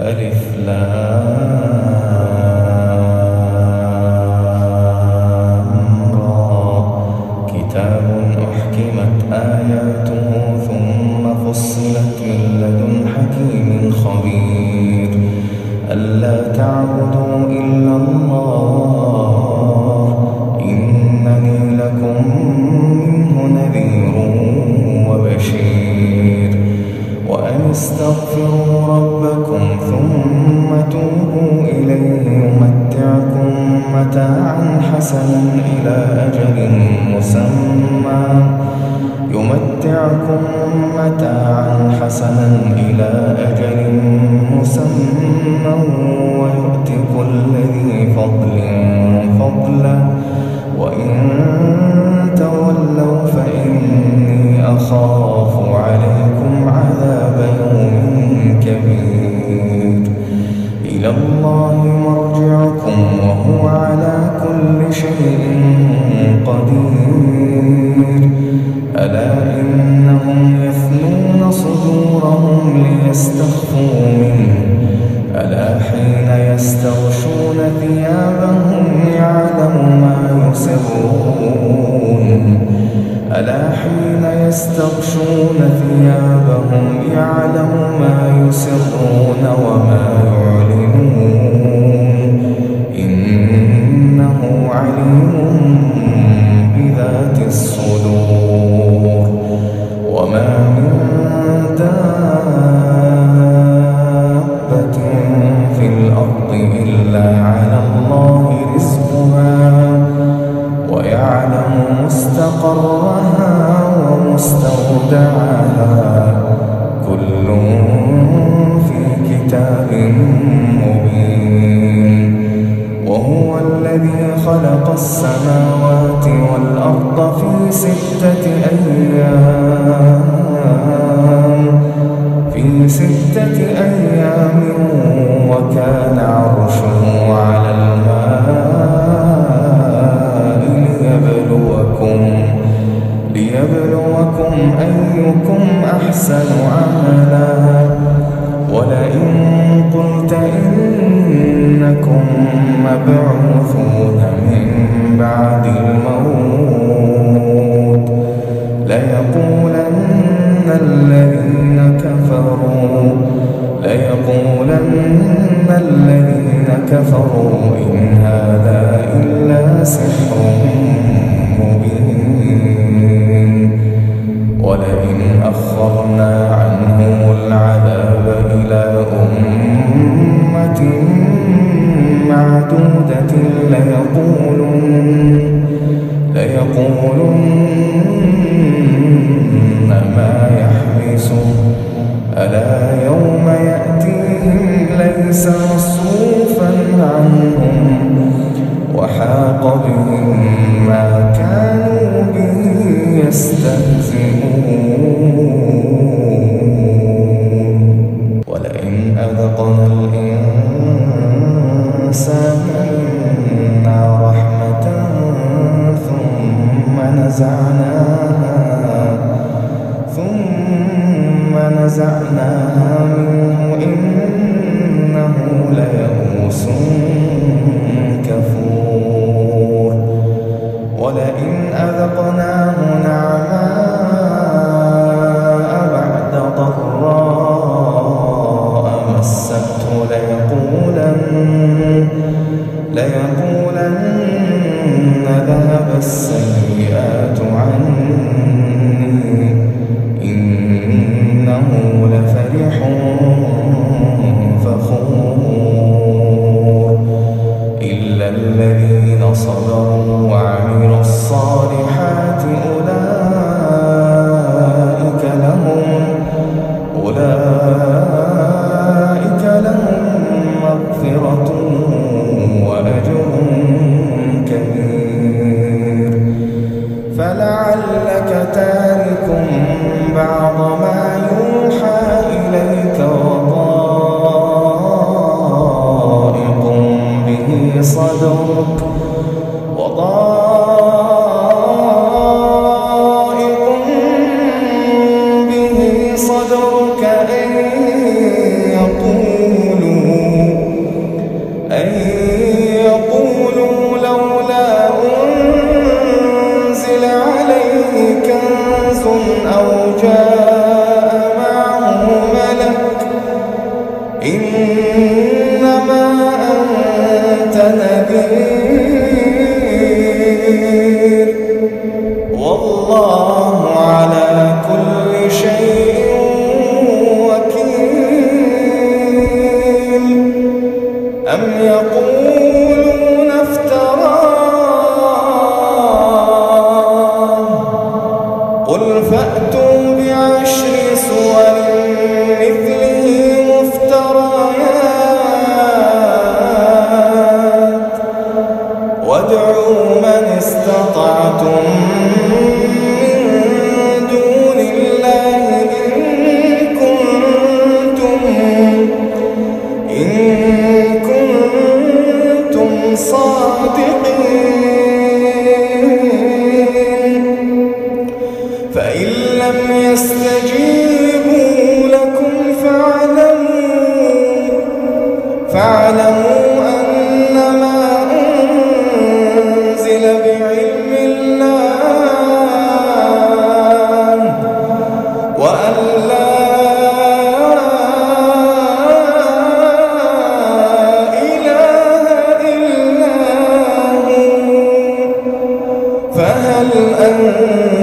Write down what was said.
ألف كتاب أحكمت آياته ثم فصلت من لدن حكيم خبير. ألا تعبدوا إلا الله استغفروا ربكم ثم توبوا إليه يمتعكم متاعا حسنا إلى أجل مسمى. يمتعكم متاعا حسنا إلى أجل مسمى. ويؤت كل ذي فضل فضلا. وإن تولوا فإني أخاف عليكم. يستغشون ثيابهم يعلم ما يسرون وما يعلنون. إنه عليم بذات الصدور. وما من دابة في الأرض إلا على الله رزقها ويعلم مستقرها ومستودعها كل في كتاب مبين. وهو الذي خلق السماوات والأرض في ستة أيام. في ستة أيام أحسن عملا ولئن قلت إنكم مبعوثون. معدودة ليقولن ليقولن ما ألا يوم يأتيهم ليس مصروفا عنهم صدرك أن يقولوا أن يقولوا لولا أنزل عليه كنز أو جاء قل فأتوا بعشر سور مثله مفتريات. وادعوا من استطعتم أم